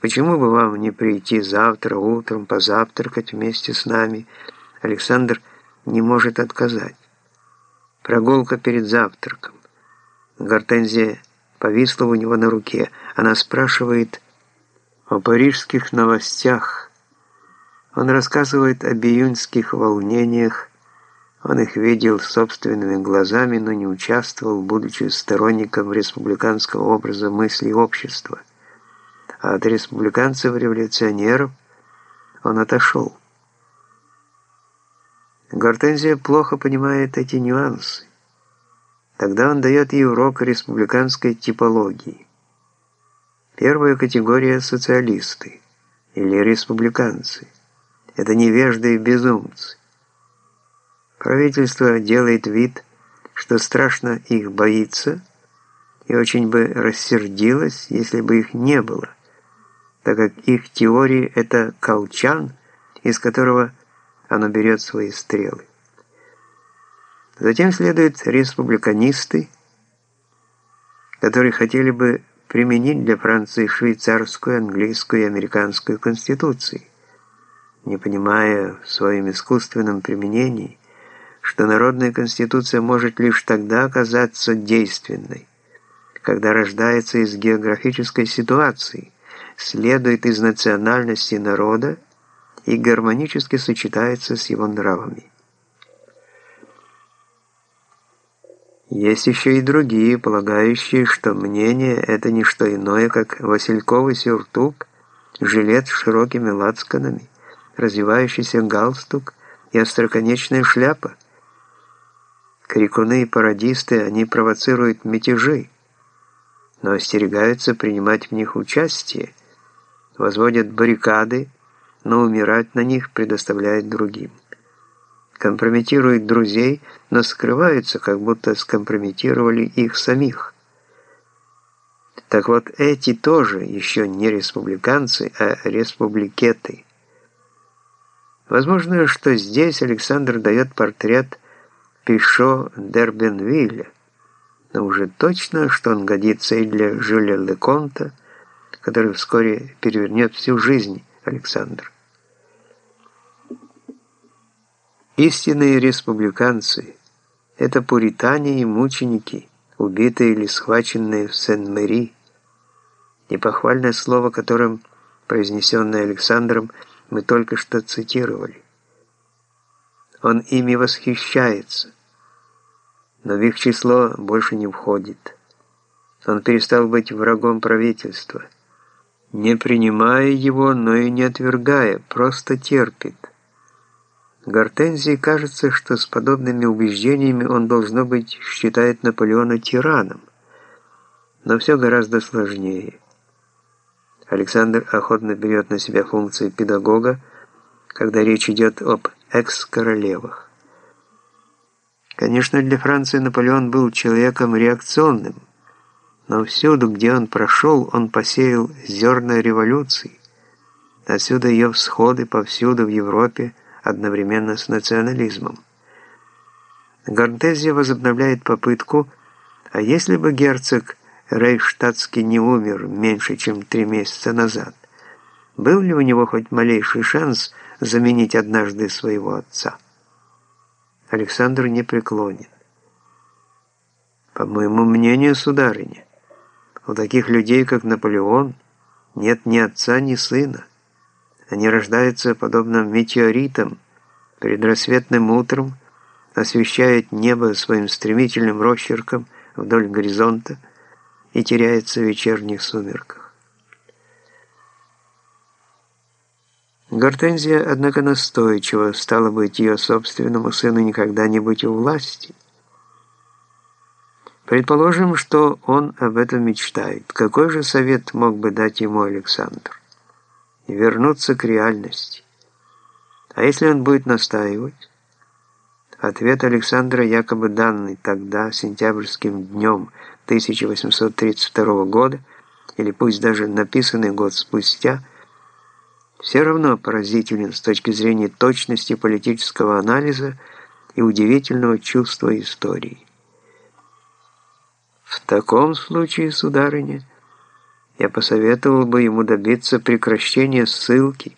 Почему бы вам не прийти завтра утром позавтракать вместе с нами? Александр не может отказать. Прогулка перед завтраком. Гортензия повисла у него на руке. Она спрашивает о парижских новостях. Он рассказывает об июньских волнениях. Он их видел собственными глазами, но не участвовал, будучи сторонником республиканского образа мысли общества а от республиканцев-революционеров он отошел. Гортензия плохо понимает эти нюансы. Тогда он дает ей урок республиканской типологии. Первая категория – социалисты или республиканцы. Это невежды и безумцы. Правительство делает вид, что страшно их боится, и очень бы рассердилось, если бы их не было так как их теории – это колчан, из которого оно берет свои стрелы. Затем следуют республиканисты, которые хотели бы применить для Франции швейцарскую, английскую и американскую конституции, не понимая в своем искусственном применении, что народная конституция может лишь тогда оказаться действенной, когда рождается из географической ситуации – следует из национальности народа и гармонически сочетается с его нравами. Есть еще и другие, полагающие, что мнение – это не что иное, как васильковый сюртук, жилет с широкими лацканами, развивающийся галстук и остроконечная шляпа. Крикуны и пародисты, они провоцируют мятежи, но остерегаются принимать в них участие, возводят баррикады, но умирать на них предоставляют другим. Компрометируют друзей, но скрываются, как будто скомпрометировали их самих. Так вот, эти тоже еще не республиканцы, а республикеты. Возможно, что здесь Александр дает портрет Пишо Дербенвилля, но уже точно, что он годится и для Жюля Леконта, который вскоре перевернет всю жизнь Александра. Истинные республиканцы – это пуритане и мученики, убитые или схваченные в Сен-Мэри. Непохвальное слово, которым, произнесенное Александром, мы только что цитировали. Он ими восхищается, но в их число больше не входит. Он перестал быть врагом правительства – не принимая его, но и не отвергая, просто терпит. Гортензии кажется, что с подобными убеждениями он, должно быть, считает Наполеона тираном. Но все гораздо сложнее. Александр охотно берет на себя функции педагога, когда речь идет об экс-королевах. Конечно, для Франции Наполеон был человеком реакционным, но всюду, где он прошел, он посеял зерна революции. Отсюда ее всходы повсюду в Европе одновременно с национализмом. Гортезия возобновляет попытку, а если бы герцог Рейхштадтский не умер меньше, чем три месяца назад, был ли у него хоть малейший шанс заменить однажды своего отца? Александр не преклонен. По моему мнению, сударыня, у таких людей, как Наполеон, нет ни отца, ни сына. Они рождаются подобно метеоритам, перед рассветным утром освещают небо своим стремительным росчерком вдоль горизонта и теряются в вечерних сумерках. Гортензия, однако, настойчиво стало быть ее собственному сыну никогда не быть у власти – Предположим, что он об этом мечтает. Какой же совет мог бы дать ему Александр? Вернуться к реальности. А если он будет настаивать? Ответ Александра, якобы данный тогда, сентябрьским днем 1832 года, или пусть даже написанный год спустя, все равно поразителен с точки зрения точности политического анализа и удивительного чувства истории. В таком случае, сударыня, я посоветовал бы ему добиться прекращения ссылки,